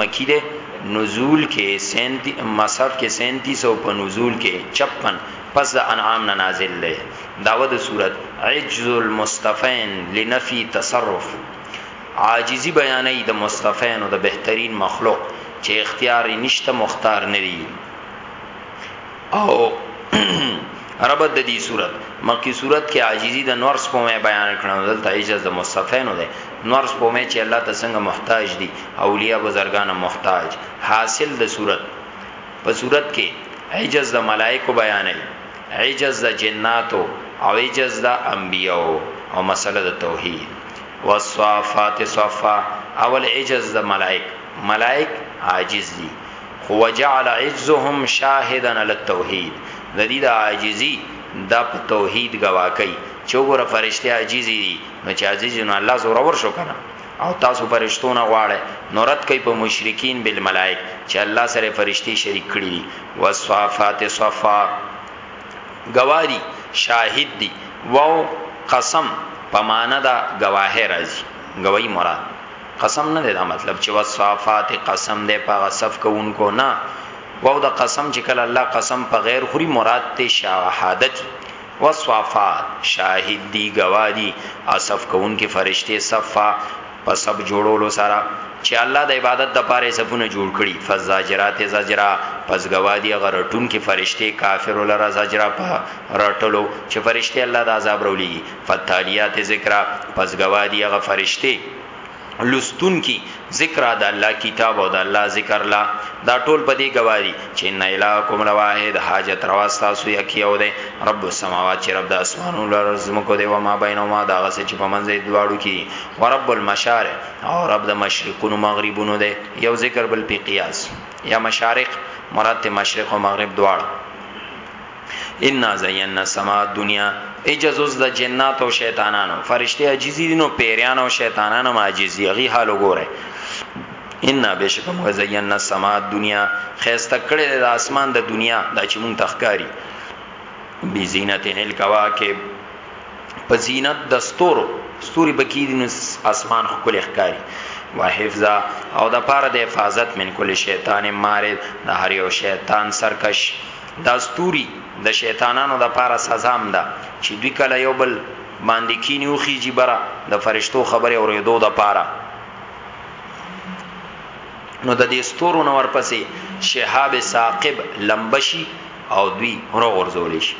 مکی ده نزول کې سینتی مصحف کې سینتی سو په نزول کې چپن پس د انعام نه نازل لې داوه د صورت عجز المستفین لنفی تصرف عاجزی بیانې د مستفین او د بهترین مخلوق چې اختیار نشته مختار نه دی او ربط د دې صورت مکی صورت کې عاجزی د نور سپومه بیان کړنو دلته عجز د مصطفینو ده نور سپومه چې الله ته څنګه محتاج دي اولیاء بزرگان محتاج حاصل د صورت په صورت کې عجز د ملائکه بیانې عجز د جناتو او عجز د انبیو او مسله د توحید والصافات صفا اول عجز د ملائک ملائک عاجز دي خو وجعل عجزهم شاهدا علی التوحید د دې د عاجزی د په توحید گواکۍ چې وګوره فرشته عاجزی دي نو چې عزیز نو الله زور ور شو کنه او تاسو فرشتونه غواړي نو رد کوي په مشرکین بالملائک چې الله سره فرشتي شریک کړی دي وصفات صفا گواهی شاهد دي وو قسم په معنا دا گواهه راځي گواہی مراد قسم نه دا مطلب چې وصافات قسم دې پاغه صف کوونکو نه وو د قسم چې کله الله قسم په غیر خوري مراد ته شهادت وصافات شاهد دی گوادی اصف کون کې فرشته صفا په سب جوړولو سره چې الله د عبادت د پاره سفونه جوړ کړي فزاجرات زجرا پس گوادی غرټون کې فرشته کافر لره زجرا په رټلو چې فرشته الله د عذاب رولېږي فالتالیات ذکرا پس گوادی هغه فرشتي لستون کی ذکر د الله کتاب او د الله ذکر لا دا ټول په دې گواهی چې ان الهکم لواحد حاجت روا تاسو یکی او ده رب السماوات چې رب د اسمانو لرز مکو دی و ما بینهما دا غسه چې په منځ دواړو کې و رب المشارق او رب د مشرقونو مغربونو ده یو ذکر بل په قیاس یا مشارق مراد مشرق او مغرب دواړو انا زینا السماء الدنیا اجزز د جنات او شیطانانو فرشتي عاجزي دي نو پیریان او شیطانان هم عاجزي غي حال وګوره ان بشکم وزینا السما الدنیا خيسته کړه د اسمان د دنیا د چمون تخکاری بی زینت هل کواکب په زینت د ستورو ستوري بکی د اسمان خپل ښکاری وحفظا او د پاره د حفاظت من کل شیطان مارد د هر یو شیطان سرکش دا ستوري د شیطانانو د پاره سزا هم ده چي دوی کله یو بل باندي کیني وخیژي بره د فرشتو خبري اوریدو د پاره نو د دې ستورو نو ورپسې شهاب ثاقب لمبشي او دوی ورغورځول شي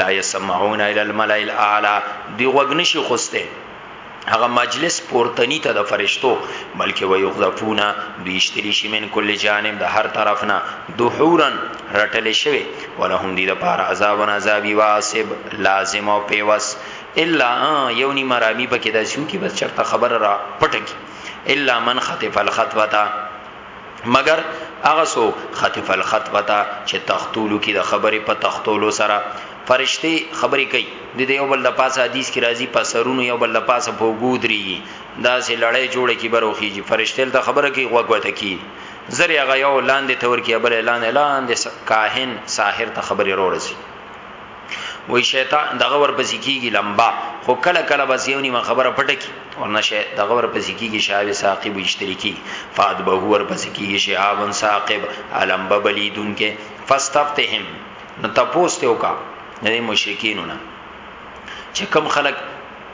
لا يسمعون الى الملائ الاعلى دی وګنشي خوسته هغه مجلس پورتنی ته د فرشتو بلکې ويغذفونا دویشتلی شي من کل جانب د هر طرف نه دحورن رټل شوی ولهم دي د پار عذاب و عذابي واسب لازم او پیوس الا یونی مرامی پکې د سیو کې بس چرته خبر را پټکی الا من خطف الخطوه مګر هغه سو خطف الخطبه چې تختولو کې د خبرې په تختولو سره فرشتي خبرې کوي د دې یو بل د پاسه حدیث کې راځي په سرونو یو بل د پاسه په ګودري دا سه لړۍ جوړه کی بروخیږي فرشتي ته خبره کوي غوګوته کی زری هغه یو لاندې تور کې بل لاندې لاندې کاهن ساحر ته خبرې رورسي وای شیطان دغه ور پسې کیږي لمبا خو کله کله بس یو نیمه خبره پټه کی ورنه شی دغه ور پسې کیږي شاوی ثاقب اشترکی فاد به ور پسې کیږي شهابن ثاقب علمبا بلیدون کې فاستفتهم نو تاسو ته وکا د مشرکینو نه چې کم خلک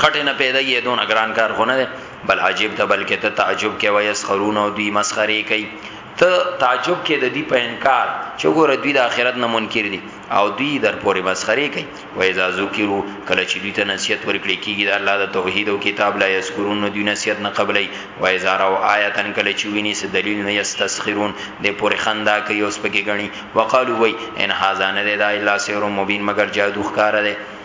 خټه نه پیدا یې دون اگران کار خونه ده بل عجیب ته بلکې ته تعجب کې وای اسخرون او دوی مسخري کوي ته تعجب کې د دې په انکار چې ګوره دوی د آخرت نه منکر دي او دوی در پورې مسخري کوي وای اذا ذکرو کله چې دوی ته نصیحت ورکړي کیږي د الله د توحید او کتاب لا یذکرون نو دوی نصیحت نه قبلای وای اذا راو آیتن کله چې ویني څه دلیل نه یستسخرون د پورې خندا کوي اوس پکې غني وقالو وای ان هاذا نه ده الا سحر مبین مگر جادو ښکار ده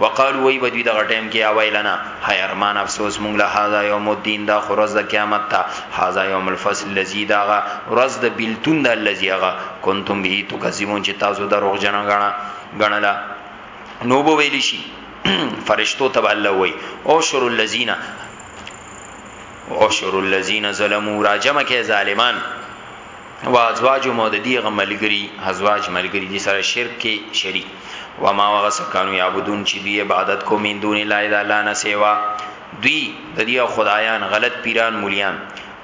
وقالو وی بدوی دغه ټیم کې یا ویلنا هاي ارمان افسوس مونږ له هاذا یوم الدین دا خرز د قیامت ته هاذا یوم الفصل الذی داغه ورځ د بیلتون د الذی هغه کنتم به تکذبون چې تاسو دروغ جنا غنا غنلا نو بو ویل شي فرشتو تب الله وی او شر الذین او شر الذین ظلموا راجمه کې ظالمان و ازواج مو د دې غملګری ازواج ملګری دي سره شرک کې شریک و ما وغس کانو یعبدون چې دی عبادت کو مين دون لا اله الا نه سیوا دوی د دې خدایان غلط پیران مولیان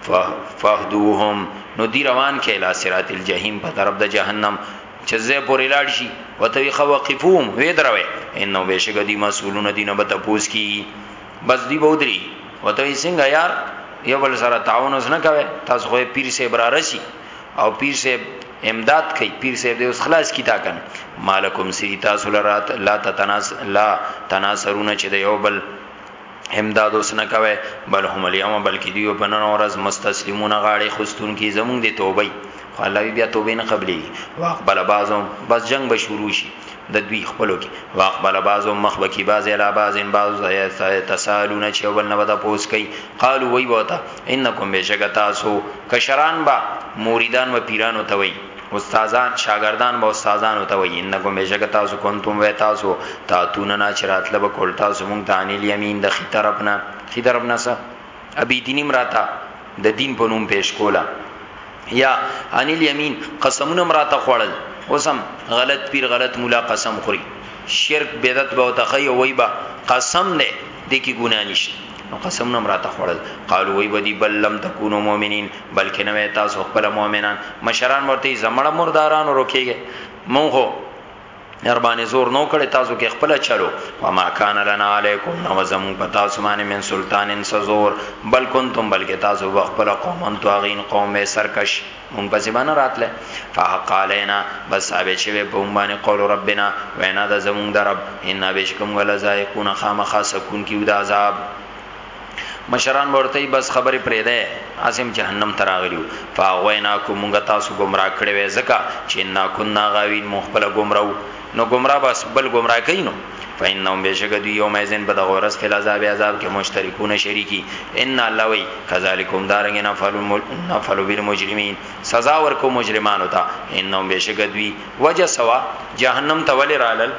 فهدوهم نو دی روان کې اله صراط الجحیم په طرف د جهنم چې زه پورې لاړ شي وتوي خوقفوم وې دروي انه بشګ دي مسولون دینه به تپوس کی بس دی بودری وته یې څنګه یار یو بل سره تعاون وس نه کوي تاسو خو پیر سه برارسی او پیر سه امداد کوي پیر سه دې اوس خلاص کی تا کن مالکم سی تاسو لرات لا تتناس لا تناصرون چې د یو بل امداد اوس نه کوي بل هم الیوم بلکې دی په نن ورځ مستسلمون غاړي خستون کی زمونږ دی توبه خو الله بیا توبه نه قبلي واقبل بعضهم بس جنگ به شروع شي د دوی خپلو کې واقبل بعضو مخ بکی بعض الا بعض بعض تسالون چې اول نه ودا پوس کوي قالو وی وتا انکم بشک تاسو کشران با مریدان و پیران او توي استادان شاګردان با استادان او توي انکم بشک تاسو کنتم و تاسو تاتون نه چراتله به کول تاسو مونږ دانیل یمین د خي طرفنا خي طرفنا سره ابي ديني هم راته د دين په نوم پېش کوله يا عن اليمين قسمونه هم راته خوړل اوس هم غلط پير غلط مولا قسم خوري شرک بدعت به وتخي او وي به قسم نه دي کې ګناه نشته نو قسم نم راته خړل قالو وی بدی بل لم تکونو مؤمنین بلکې نو تاسو خپل مؤمنان مشران ورته زمړه مرداران ورکیږي مونږ در باندې زور نو کړي تاسو کې خپل چلو وما کان لنا علیکم نو زم پتا سمانه من سلطانن سزور بل کنتم بلکې تاسو خپل قومن تواغین قوم سرکش مون پسې باندې راتله فحق علینا بس ثابت شوی په باندې قول ربنا وینا د زمون درب ان بشکم ولا زایقون خامخا سکون کیو د عذاب مشران به ورته بس خبرې پرې ده اسیم جهنم ته راغلیو فاغویناکم مونږ تاسو ګمراه کړی وای ځکه چې نا کنا غاوین مونږ خپل ګمراو نو ګمراه بس بل ګمراه کینو فإنهم بشک دوی یوم ازن په دغه ورځ فل عذاب عذاب کې مشترکون شریکی ان الله وی کذالکم دارنګ نه فلم نه فلو بالمجرمین سزا ورکو مجرمانو ته انهم بشک دوی وجه سوا جهنم تول رالل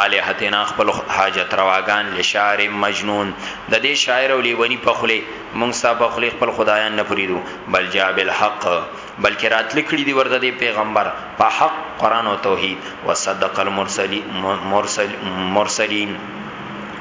الهتنا خپل حاجت رواګان لشاعر مجنون د دې شاعر او لیونی په خله مونږ ستا په خله خپل خدایان نه پریدو بل جا بالحق بلکې راتل کړي دی ورته د پیغمبر په حق قران او توحید وصدق المرسلین مرسل مرسلین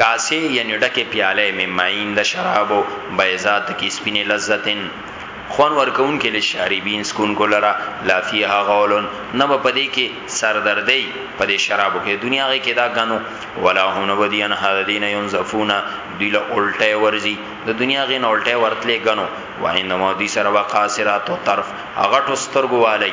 کاسې یعنی ډکې پیالې من معین د شرابو بیضاء تکې سپینې لذة خوند ورکوونکې للشاربین څکونکو لره لا فیها غول نه به په دې کې سردردۍ په دې شرابو کې د دنیا هغې کې دا ګنو ولا هم نه به دوی عنها د دې نه ینزفون دوی له الټی ورځي د دنیا هغې نه الټی ورتلې ګنو وعندهما دوی سره به قاصرات الطرف غټو سترګو والی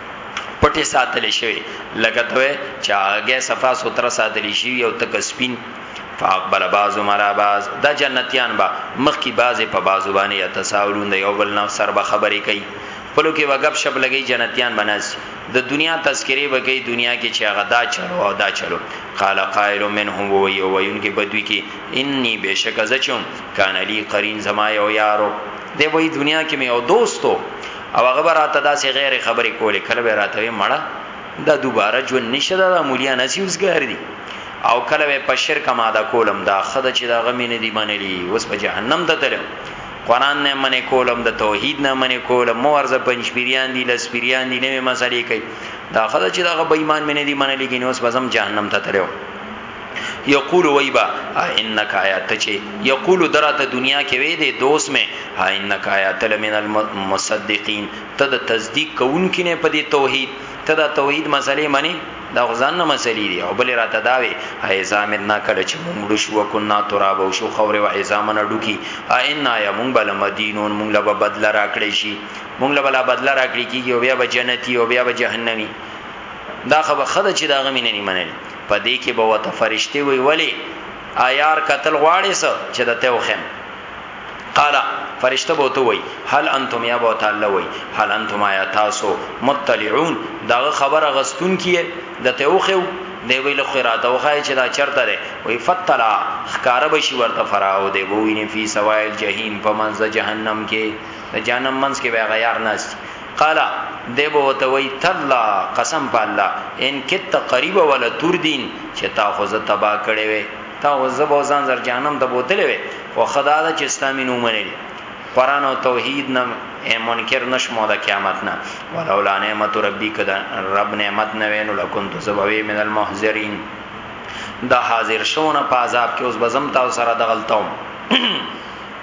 پټې ساتلې شوی لکه ته چې هغه صفا سوتره ساتلې شي او تک سپین فاقبل بعض مرا بعض دا جنتیان با مخ کی بعض په بعض باندې تساولون د یو بل نه سر به خبرې کوي پلو کې وغب شپ لګي جنتیان بناس د دنیا تذکره وکي دنیا کې چې هغه دا چلو او دا چلو قال قائل منهم و یو وین کې بدوی کې انی بشک زچم کان علی قرین زما یو یارو دی وای دنیا کې مې او دوستو او هغه به راته داسې غیر خبرې کولې کله به راته وې مړه دا دوباره ژوند نشه دا, دا مولیا نسی اوسګار دي او کله به په شرک ماده کولم دا خد چې دا غمې نه دی منلی اوس په جهنم ته تلم قران نه منې کولم د توحید نه منې کولم مو ورزه پنځ پیریان دي لس پیریان دي نوې مسلې کوي دا خدای چې دا غو بېمان منې دي منلې کې نو اوس بزم جهنم ته تلو یقول وای با انک آیات ته چی یقول درات دنیا کې وې دې دوست مې انک آیات لمن المصدقین ته د تصدیق کوونکې نه په دې توحید ته دا توحید مسلې منی دا غزان نه مسلې دی او بل راته دا وې ایزا مدنا کله چې مونږ شو کنا تراب او شو خوره او ایزا من ډوکی ان یا مونږ بل مدینون مونږ له بدل راکړې شي مونږ له بل بدل راکړې کیږي او بیا به جنتی او بیا به جهنمی دا خبره خده چې دا غمینه نه منل په دې کې به وته فرشتي وي ولی آیار قتل غواړي سو چې د ته وخم قال فرشته به تو وي هل انتم یا به تعالی وي هل انتم یا تاسو مطلعون دا خبره غستون کیه د ته وخو دی ویل خو را دوخای چې دا چرته دی وی فتلا خکار بشي ورته فراو دی ویني فی سوائل جهنم په منځ جهنم کې د جهنم منځ کې به غیار ناس قال دی به وته وی تلا قسم په الله ان کت قریب ولا تردین چې تا خو زه تبا کړي وي تا خو زه به ځان زر جانم ته بوتلې وي خو خدا دا چې استامینو منل قران او توحید نه منکر نشمو د قیامت نه ولولا نعمت ربی کدا رب نعمت نه وینو لکنت سبوی من المحذرین دا حاضر شونه په عذاب کې اوس بزم تاسو سره دغلطوم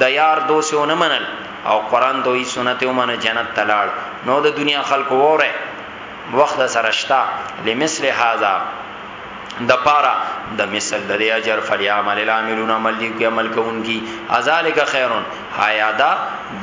د یار دوست یې ونه منل او قرآن توحید سنت یې ومنه جنت ته لاړ نو د دنیا خلکو وره وخت د سره شته لمثل هذا د پارا د مثل د اجر فلیعمل العاملون عمل دی کی عمل کوونکی ازالک خیرون حیا دا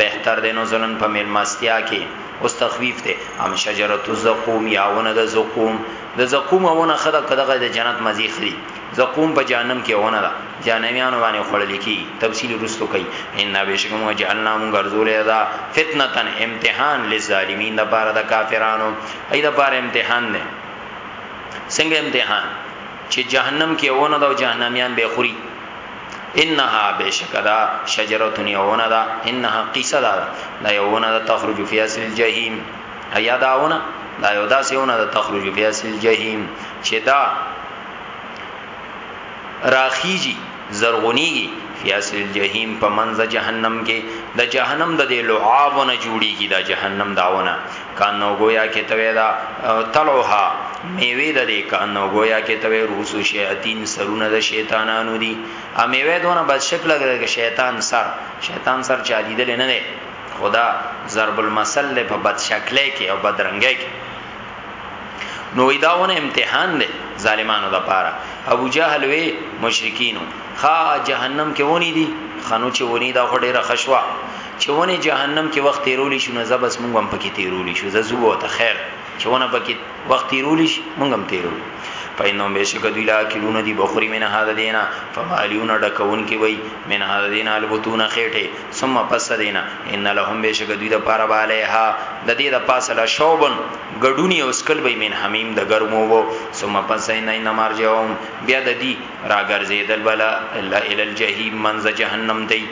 بهتر دی نو زلن په مل مستیا کې اوس تخویف دی ام شجره الزقوم یاونه د زقوم د زقوم ونه خدا کداغه د جنت مزي خري زقوم په جهنم کې ونه ده جهنميانو باندې خړل کی تفصیل رستو کوي ان بشک موږ جعلنا موږ ګرځولې ده فتنتن امتحان للظالمین د بار د کافرانو ای د بار امتحان نه څنګه امتحان چې جهنم کې ونه ده او جهنميان به خوري انها بشکدا شجره یونه ده انها قصه ده دا یونه ده تخرج فی اصل الجحیم ایا داونه دا یو داسې ونه ده تخرج فی اصل الجحیم چې دا راخیږي زرغونیږي فی اصل الجحیم په منځ جهنم کې د جهنم د دې لعابونه جوړیږي د جهنم داونه کانو گویا کې توی دا طلعها میوه د دې کانو گویا کې توی روس شیاطین سرونه د شیطانانو دي ا میوه دونه بد شکل لګره شیطان سر شیطان سر چا لیدل نه نه خدا ضرب المثل په بد شکلې کې او بدرنګې کې نو ویداونه امتحان دی ظالمانو د پاره ابو جهل وی مشرکینو خا جهنم کې ونی دي خنو چې ونی دا خډه رخصوا چې ونی جهنم کې وخت تیرولی شو نه زبس مونږ هم پکې تیرولی شو زو ته خیر چې ونه پکې وخت تیرولی شي مونږ هم تیرو پاینو به شک دوی لا کلون دی بخوری من هذا دینا فمالیون ډکون کی وای من هذا دینا البتون خېټه ثم پس دینا ان لهم بشک دوی د پاره بالیها د دې د پاسه لا شوبن غډونی او سکل به من حمیم د ګرمو وو ثم پس دینا ان مرجعهم بیا د دې راګرځیدل بلا الا ال الجحیم منز جهنم دی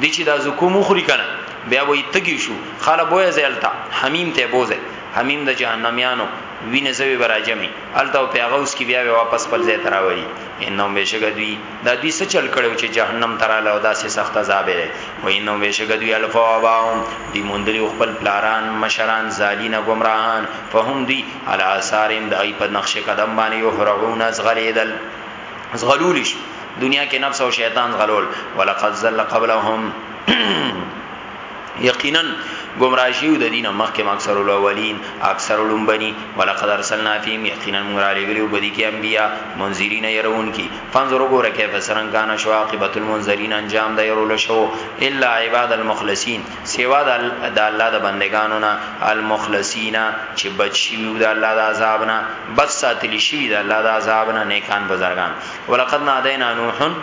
دی چې دا زکو مخری کنه بیا وې تګی شو خاله بوې زیلتا حمیم ته بوزه حمیم د جهنميانو وینې زوی براجمی الته او پیغوس کی بیا واپس خپل ځای تراوري انهم بشګدوی دا دوی څه چل کړو چې جهنم تراله او داسې سخت عذاب دی و انه بشک دوی الفو اباهم دی مندري خپل پلاران مشران زالین گمراهان فهم دوی علی آثارهم دای په نقش قدم باندې یو هرعون از غلیدل از غلولیش دنیا کې نفس او شیطان غلول ولقد ذل قبلهم یقینا گمراه شیو د دینه مخکې اکثر الاولین اکثر لومبنی ولقد ارسلنا فیهم یقینا موږ را لګلیو بدی کې انبیا منذرین يرون کی فانظر وګوره کې فسرن کان شو عاقبت المنذرین انجام د يرول شو الا عباد المخلصین سوا د الله د بندگانو نه المخلصین چې بچی وي د الله د عذاب نه بچ ساتلی شي د الله د عذاب نه نیکان بزرگان ولقد نادینا نوحن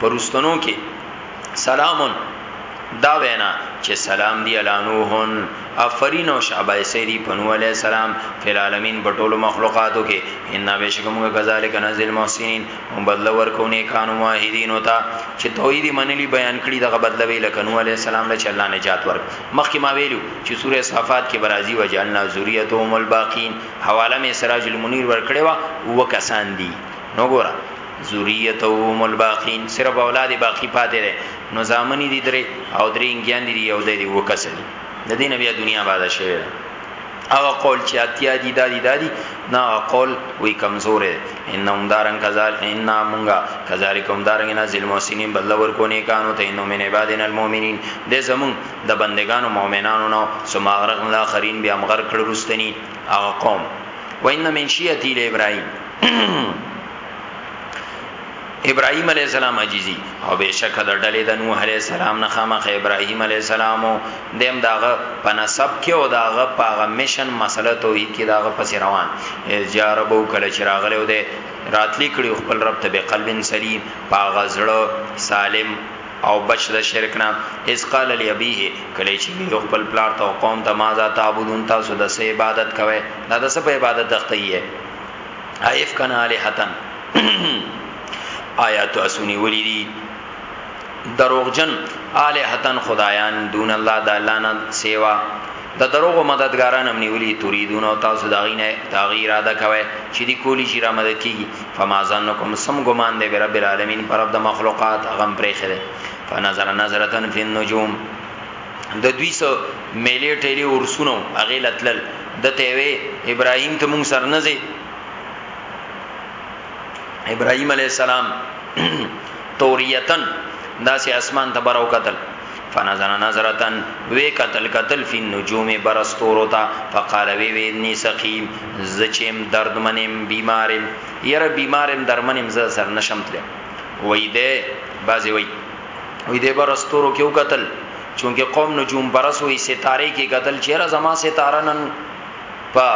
پرستنو کې سلامون دا وینا چې سلام دی الانوهن افرین او شعبه سری پنو علی السلام فی العالمین بټول مخلوقاتو کې ان بشکمغه غزالک نزل محسنین هم بدل ورکو نه کانو واحدین وتا چې توحید منلی بیان کړي دغه بدل وی لکنو علی السلام له الله نجات ورک مخکې ما ویلو چې سوره صفات کې برازي وجعلنا ذریتهم الباقین حواله می سراج المنیر ورکړي وا وکسان دي نو ګوره ذریتهم الباقین صرف اولاد باقی پاتې ده نو زامن دي درې او درې انګیان دي یو د دې وکسل د دې نبی دنیا باندې شوی هغه قول چې اتیا دي دادي دادي نا قول وی کمزور دی انهم دارن کذال ان مونږه کذالکم دارن نه ذل محسنین بدل ورکو نه کانو ته انهم من عبادنا المؤمنین د زمون د بندگانو مؤمنانو نو سماغرق لا خرین بیا مغر کړه رستنی هغه قوم وان من شیعتی ل ابراهیم ابراهيم عليه السلام عجيزي او بشک د ډلې د نوح عليه السلام نه خامخ ابراهيم عليه السلام دیم داغه په نسب کې او داغه پاغه مشن مسله توحید کې داغه پس روان جاربو کله چې راغله او ده راتلی کړي خپل رب ته به قلب سلیم پاغه زړه سالم او بچ د شرک نه اس قال لی ابیه کله چې یو خپل پلار ته قوم ته ما ذا تعبدون تاسو د سه عبادت کوي دا د سه په عبادت اخته یې ایف کنا الہتن آیا تو اسونی ولی دی دروغجن الہتن خدایان دون الله د الله نه سیوا د دروغ مددګاران هم نیولی تريدون او تاسو داغینه تغیر اده کوي چې دی کولی شي را مدد کیږي فما ظنکم سم ګمان دی رب العالمین پر رب د مخلوقات غم پرې خره فنظر نظرتن فی النجوم د دوی سو میلې ټیلې ورسونو هغه لتلل د ته وی ابراهیم ته مونږ سر نه زی ابراهيم عليه السلام توریتن داسې اسمان ته براو قتل فنظر نظرتن وی قتل قتل فی النجوم برستورو تا فقال وی وی انی سقیم زچم درد منم بیمارم یره بیمارم درمنم ز سر نشم تل وی ده بازی وی وی دی بر استورو کیو قتل چونکه قوم نجوم پرس وی ستاره کی قتل چیرې زما ستاره نن په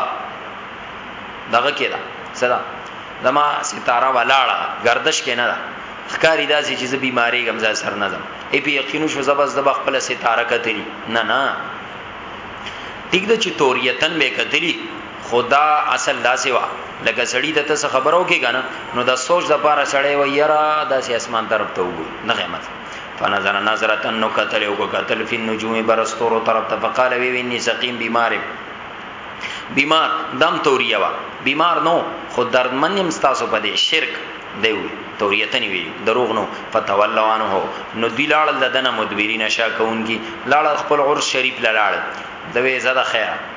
دغه کې دا صدا زما ستاره ولاړه گردش کې نه ده خکاری دا چې زه بیماری غم ځای سر نه زم ای په یقینو شو زبس د خپل ستاره کتلی نه نه ټیک د چې توریتن به کتلی خو دا اصل داسې وا لکه سړی ته څه خبرو کې کنه نو دا سوچ د پاره سړی و یرا داسې اسمان طرف ته وګور نه قیمت فنظر نظرت نو قتل او قتل فی النجوم برستور طرف ته فقال وی ویني سقیم بیمار بیمار دم توریا وا بیمار نو خو دردمنیم تاسو په دې شرک دیو توریتنی وی دروغ نو فتولوانه نو دی لاړ د دنه مدبرین شاکون کی لاړ خپل عرش شریف لاړ دوی زده خیره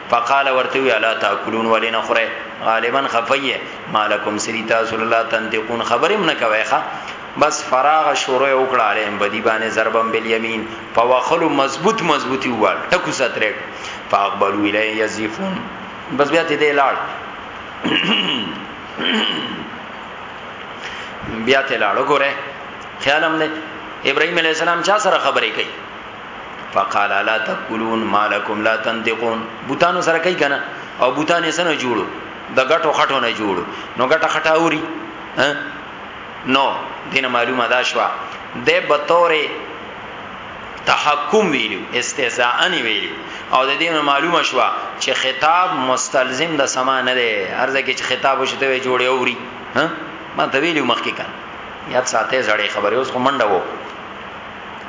فقال ورته وی الا تاکلون ولی نه خوره غالبا خفیه مالکم سری تاسو الله تنتقون خبرم نه کوي ښا بس فراغ شروع وکړه علیم بدی باندې ضربم بالیمین په وخلو مضبوط مضبوطی وال ټکو سترک فاقبلوا الی یزفون بس بیا ته دې لاړ بیا ته لاړ وګوره خیالم نه ابراهيم عليه السلام چا سره خبرې کوي فقال لا تقولون ما لكم لا تنطقون بوتانو سره کوي کنه او بوتانې سره جوړو د غټو خټو نه جوړو نو غټه خټه اوري نو دینه معلومه دا شو د بتوره تحکم ویلو استهزاء ان ویلو او د دې معلومه شو چې خطاب مستلزم د سما نه دی ارزه کې چې خطاب وشته وي جوړي اوري ها ما ته ویلو مخکې کړه یاد ساته زړې خبره اوس کومنده وو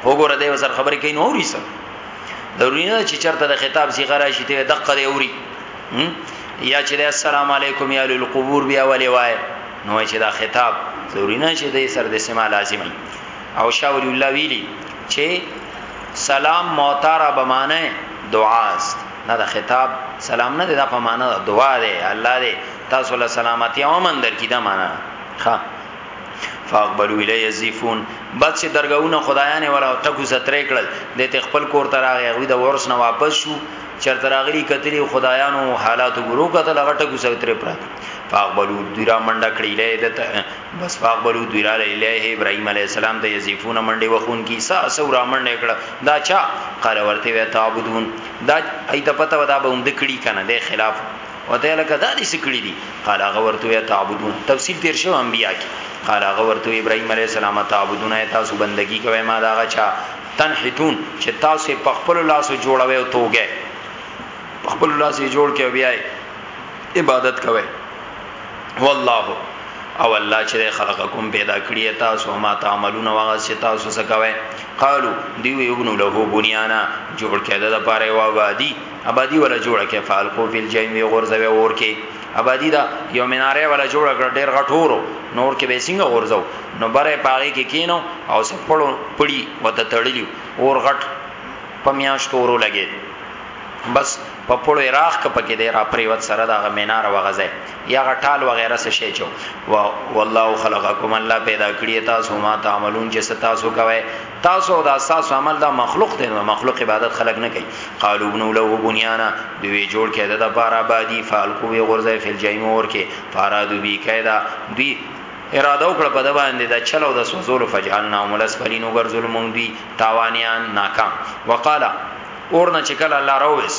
وګوره دی وسر خبرې کین اوري سم ضروري نه چې چرته د خطاب صيغه راشي ته دقه دی اوري یا چې السلام علیکم یا للقبور بیا ولې وای نو چې دا خطاب ضروري نه چې د سر د سما لازم او شاول الله ویلی چې سلام موتارا بمانه دعا است نه دا خطاب سلام نه دا په معنا دعا دی الله دې تاسو له سلامتی او من درکې دا معنا ښه فاقبلوا الی یزیفون بعد چې درګاونه خدایانه ولا ټکو سترې کړل د ته خپل کور ته راغی غوی د ورس نه واپس شو چرته راغلی کتلی خدایانو حالات ګورو کته لغه ټکو سترې پرات فاقبلوا دیرا منډه کړی له دته بس فاقبلوا دیرا له ابراهیم علی السلام د یزیفون منډه وخون کی سا سورا منډه کړه دا چا قال ورته وی تعبدون دا ایت پته ودا به هم د کړي کنه د خلاف وته لکه دا دې سکړي دي قال هغه ورته یا تعبدون تفصیل تیر شو انبیا کې قال هغه ورته ابراهيم عليه السلام تعبدون تاسو بندگی کوي ما دا غچا تنحتون چې تاسو په خپل لاسو جوړوي او توګه په خپل لاسو جوړ کې بیا عبادت کوي والله او الله چې خلقکم پیدا کړی تاسو ما تعملون واغ چې تاسو څه کوي قالو دیو یبنو له بنیانا جوړ کړه د پاره وا وادي آبادی ولا جوړه کې فعال کو فل جیم وی غورځوي اور کې آبادی دا یو مناره ولا جوړه کړ ډیر غټورو نور کې به څنګه غورځو نو بره پاغي کې کینو او سپړو پړی وته تړلی اور غټ پمیاش تورو لګي بس په پړو راخ ک پکې دی را پریوت سره دا غمینار وغزه یا غټال وغیرہ څه شی چو والله خلقکم الله پیدا کړی تاسو ما تعملون چې تاسو کوي تاسو دا تاسو عمل دا مخلوق دی نو مخلوق عبادت خلق نه کوي قالو ابن له بنیانا دوی جوړ کړي د پارا بادي فالکو وی غرزه فل جایم اور کې فارا دو بی قاعده دوی اراده وکړه په د باندې دا چلو د سوزول فجعلنا ملس فلینو ګرځول مونږ دوی تاوانیان ناکام وقالا اور نه چکل الله رويس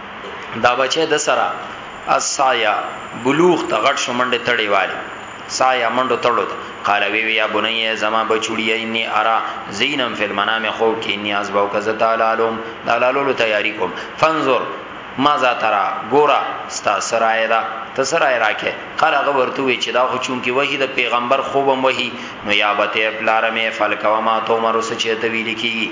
دا بچه د سره اسایا بلوغ ته غټ شومنډه تړي والي سایا منډو تړو ته قال وی وی یا بنی زما بچوړی انی ارا زینم فی المنام خو کې انی از باو کز تعالی علم دلالو تیاری کوم فنظر ما ذا ترا ګورا ستا سرای دا ته سرای راکه قال هغه ورته وی چې دا خو چون کې وਹੀ د پیغمبر خوبم وਹੀ نو یا بته پلار مې فلکوا ما تو مرو سچې ته ویل کیږي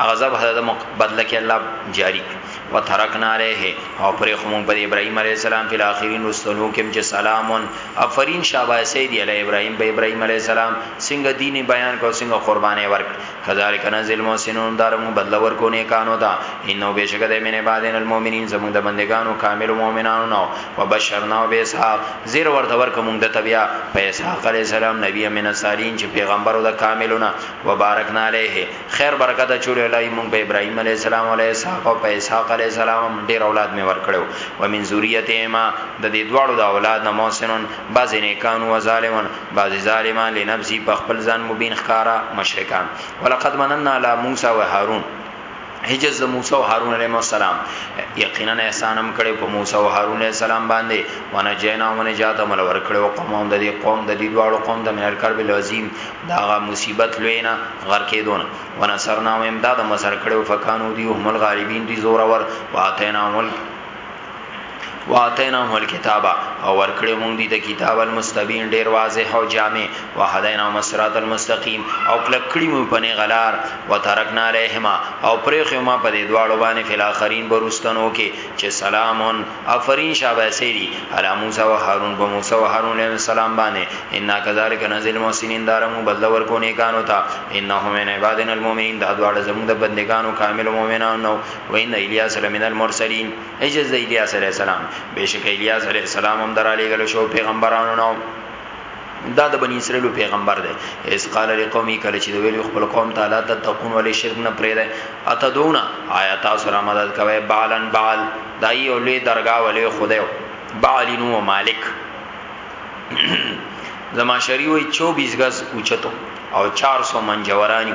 هغه زب هدا د بدل کې الله جاری وترکنا علیه او پرې خو مونږ پر ابراهیم علیه السلام په اخرین وسلو کې چې سلامون افرین شابه سید علی ابراهیم به ابراهیم علیه السلام څنګه دین بیان کو څنګه قربانې ورک کذالک نزل موسنون دارم بدل ورکو نه کانو دا انه بشک د مینه بعدن المؤمنین زموږ د بندگانو کامل مؤمنانو نو وبشرنا به اسحاق زیر ورته ورکو مونږ د تبیا په اسحاق علیه السلام نبی امین صالحین چې پیغمبرو د کاملونه وبارکنا علیه خیر برکت چول الای مونږ په ابراهیم علی السلام علی اسحاق او په اسحاق علی السلام ډیر اولاد می ورکړو و من ذریته ما د دې دواړو د اولاد نه موسنن بعض نیکان و ظالمون بعض ظالمان لنفسي په خپل ځان مبین خکارا مشرکان ولقد مننا علی موسی و هارون حجز موسی او هارون علیه السلام یقینا احسانم کړي په موسی او هارون علیه السلام باندې ونه جینا ونه جاته مل ور کړو قوم د دې قوم د دې دواړو قوم د منل کار بل عظیم د هغه مصیبت لوی نه، غرقېدو نه، ونصرناهم امداد هم ورسره کړی وو، فکانو دوی هم الغالبین دوی زورور، وآتیناهم ال وآتیناهم الکتاب او ورکړی وو مونږ دوی ته کتاب المستبین ډېر واضح او جامع، وهدیناهما الصراط المستقیم او کلک کړی مو په نېغه لار، وترکنا علیهما او پرېښی ما په دې دواړو باندې فی الآخرین به وروستنو کې چې سلام. افرین شابه سیری علی موسی و هارون په موسی و هارون علیه السلام باندې ان کذالک نزل محسنین دارمو بدل ورکو نیکانو ته انهم من عبادنا المؤمنین دا دواړه زموږ د بندگانو کامل مؤمنان نو و ان الیاس لمن المرسلین اجز الیاس علیه السلام بشک الیاس علیه السلام هم درالې غل شو پیغمبرانو نو دا د بنی اسرائیل پیغمبر دی اس قال لقومی کله چې ویل خپل قوم تعالی ته تقون ولې شرک نه پرې دی اتدونا آیات سره مدد کوي بالن بال دای او لوی درگاه ولې خدای بالینو و مالک زما شری وای 24 غز اوچتو او 400 منجورانی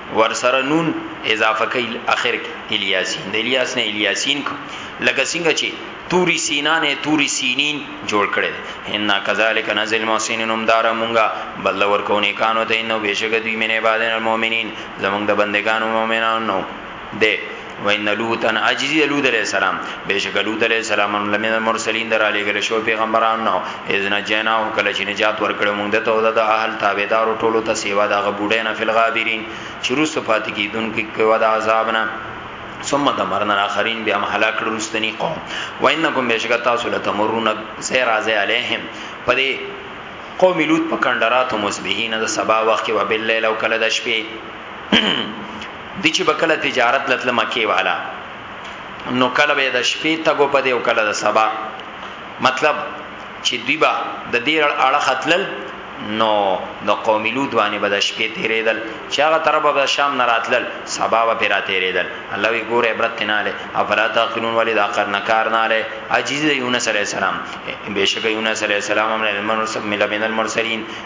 ور سره نون اضافه کوي اخر کې الیاسین د الیاس نه الیاسین کو لکه څنګه چې توری سینا نه توری سینین جوړ کړي ان کذالک نزل محسنین هم دار مونږه بدل ورکونه کانو ته نو بشک دوی منه بعدن المؤمنین زمونږ د بندگانو مؤمنانو ده وان لوطن عجیز لوط علیہ السلام بشک لوط علیہ السلام لمن المرسلین در علی گله شو پیغمبران نو اذن جنا او کله چې نجات ورکړو موږ دته او د اهل تابعدار ټولو ته سیوا د غبوډې نه فل غابرین چې روس پات کیدون کې کوي د عذاب نه ثم دمرنا الاخرین بیا مهلاک رستنی قوم وانکم بشک تاسو لتمرون سیر از علیهم پدې قوم لوط په کندرات مصبحین د سبا وخت کې وباللیل او کله د شپې دی چې بکله تجارت لتل مکی والا نو کله به د شپې تګو په دی او کله د سبا مطلب چې دوی با د دې اړه خطلل نو د قومي لود باندې به د شپې تیرېدل چې هغه تر به د شام نه راتلل سبا به پیرا تیرېدل الله وی ګوره عبرت نه له افلا تاقلون ولید اقر نه کار نه له عجیز یونس علی السلام بهشکه یونس علی السلام هم له المرسل من المرسلین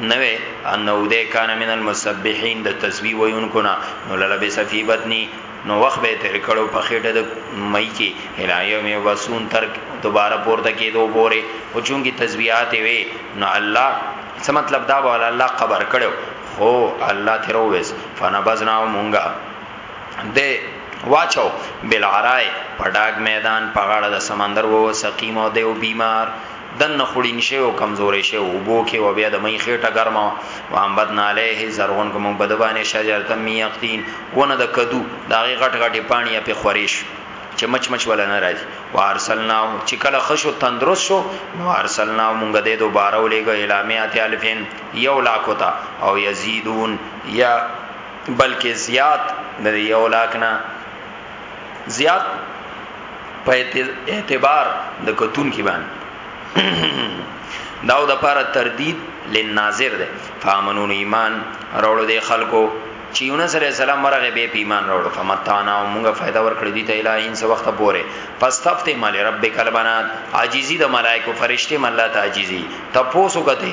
نوې انه ده کان من المسبحین د تسبیح وینکو نه نو لبس فی بدنی نو وخت به تیر کړو په خېټه د مې کې الایو مې وسون تر دوباره پورته کېدو پورې او چونګي تسبیحات وي نو الله څه مطلب دا ولا الله قبر کړو خو الله تیر وېس فنبذنا مونږه د واچو بلعرای پډاګ میدان پغړه د سمندر وو سقیم او دیو بیمار دننه خړین شوی او کمزوری شوی و، اوبو کې و، بیا د مۍ خېټه ګرمه وه، وانبتنا علیه زرعا که موږ په ده باندې شجرة من یقطین، ونه د کدو، د هغې غټ غټې پاڼې یې پرې خورې شوې، چې مچ مچ وله نه راځي، وارسلناه، چې کله ښه شو، تندرست شو، نو وارسلناه، موږ دی دوباره ولېږه، الی مئة الف، یو لاکو ته، او یزیدون، یا بلکې زیات د دې یو لاک نه. زیات په اعتبار د کتون کې باندې داو د پاره تردید لناظر ده فامنون ایمان راوړو د خلکو چې یونس علی السلام مرغه به په ایمان راوړو فمتانا او موږ فائدہ ورکړې دي ته الہی انس وخت پوره فاستفت مال ربک البنات عاجزی د ملائکه فرشته مله ته عاجزی تپوسو کته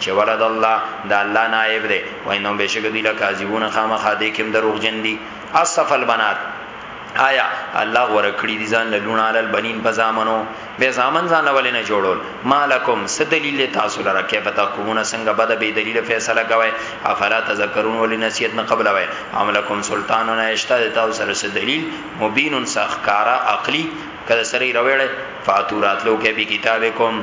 چې ولد الله د الله نائب دی وای نو بشک دی له کاذبون خامخا دې کوم دروغ جن دي اصف البنات آیا الله ورکړي دي ځان له لونه علل بنین په زامنو به زامن ځان ولې نه جوړول مالکم څه دلیل تاسو لره کې پتا کوونه څنګه بد به دلیل فیصله کوي افلا تذکرون ولې نصیحت نه قبل وای عملکم سلطان نه اشته تاسو سره څه دلیل مبین سخکارا عقلی کله سره روړې فاتورات لو کې به کتابکم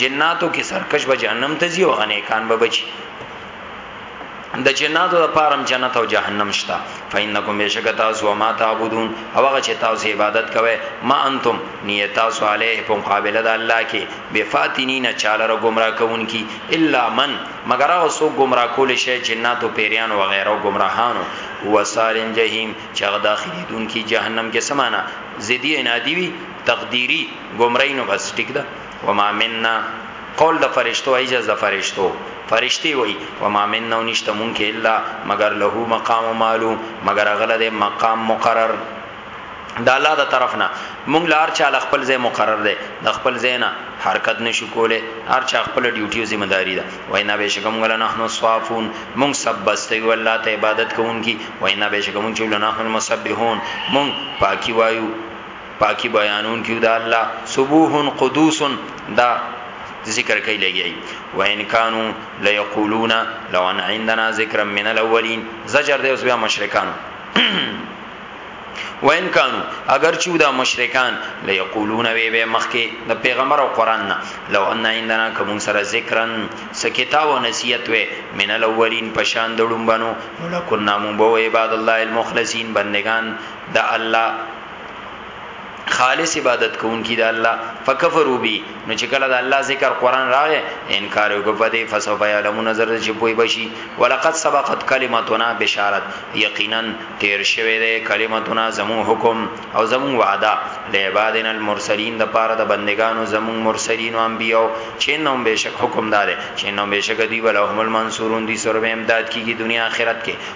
جناتو کې سرکش به جهنم ته ځي او غنیکان به بچي د جناتو د پارم جنت او جهنم شتا فینکم بشکتا سو ما تعبدون او هغه چې تاسو عبادت کوي ما انتم نیتا سو علیه په مقابله د الله کې بفاتنین چاله را گمراه کون کی الا من مگر هغه سو گمراه کول شي جناتو پیریان و غیره گمراهانو هو سالم جهنم چې هغه داخلي دن کی جهنم کې سمانا زیدی انادی وی تقدیری گمراهینو بس ټیک ده وما منا قول د فرشتو عجز د فرشتو فرشتي وای وما منا نشته مونږ کې الا مگر له مقام معلوم مگر غله د مقام مقرر د الله د طرف نه مونږ لار چاله خپل ځای مقرر دی د خپل ځای نه حرکت نشو کوله هر چا خپل ډیوټي او ذمہ داری ده وینا به شکم غل نه نو صافون مونږ سب بسته یو الله ته عبادت کوونکی وینا به شکم چې له نه مسبحون مونږ پاکي وایو پاکی بیانون کیو دا الله سبوح قدوس دا ذکر کوي لګي و ان کانو ليقولون لو ان عندنا ذکر من الاولين زجر دی اوس بیا مشرکان و ان کانو اگر چو دا مشرکان ليقولون وی به مخکي د پیغمبر او قران نه لو ان عندنا کوم سره ذکرن س کتاب او نصیحت و من الاولین پشان دړم بنو لکنا مو بو عباد الله المخلصین بندگان د الله خالص عبادت کوونکی د الله فکفروا بی نو چې کله د الله ذکر قران راغې انکار وکړ په دې فسوف یعلم نظر چې پوي بشي ولقد سبقت کلمتنا بشارت یقینا تیر شوه دې کلمتنا زمو حکم او زمو وعده لعبادنا المرسلین د پاره د بندگانو زمو مرسلین او انبیو چې نوم بشک حکم دار چې نوم بشک دی ولهم المنصورون دي سره امداد کیږي دنیا آخرت کې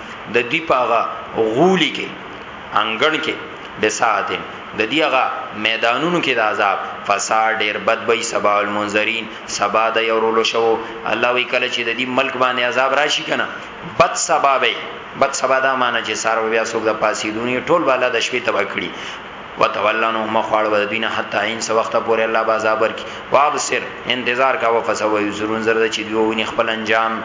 د دی په هغه غولی کې انګړ کې د ساعتن د دی هغه میدانونو کې د عذاب فساد ډیر بد بی سبا المنذرین سبا د یو رولو شو الله وی کله چې د دی ملک باندې عذاب راشي کنه بد سبا به بد سبا دا معنی چې سارو بیا څوک د پاسې دونی ټول بالا د شپې تبا کړی وتولنو مخواړ و دینه حتا عین سو وخت پورې الله بازار کی وابصر انتظار کا وفسو یزرون زرد چې دیو ونی خپل انجام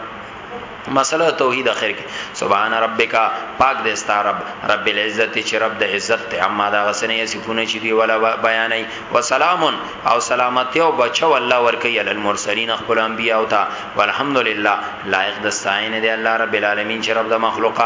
مسله توحید اخر کې سبحان ربک پاک دې ستا رب رب العزت چې رب د عزت ته اما دا غسنې صفونه چې دی ولا بیانې وسلام او سلامتی او بچو الله ورکی علی المرسلین خپل انبیا او تا والحمدلله لایق د ساین دی الله رب العالمین چې رب د مخلوقات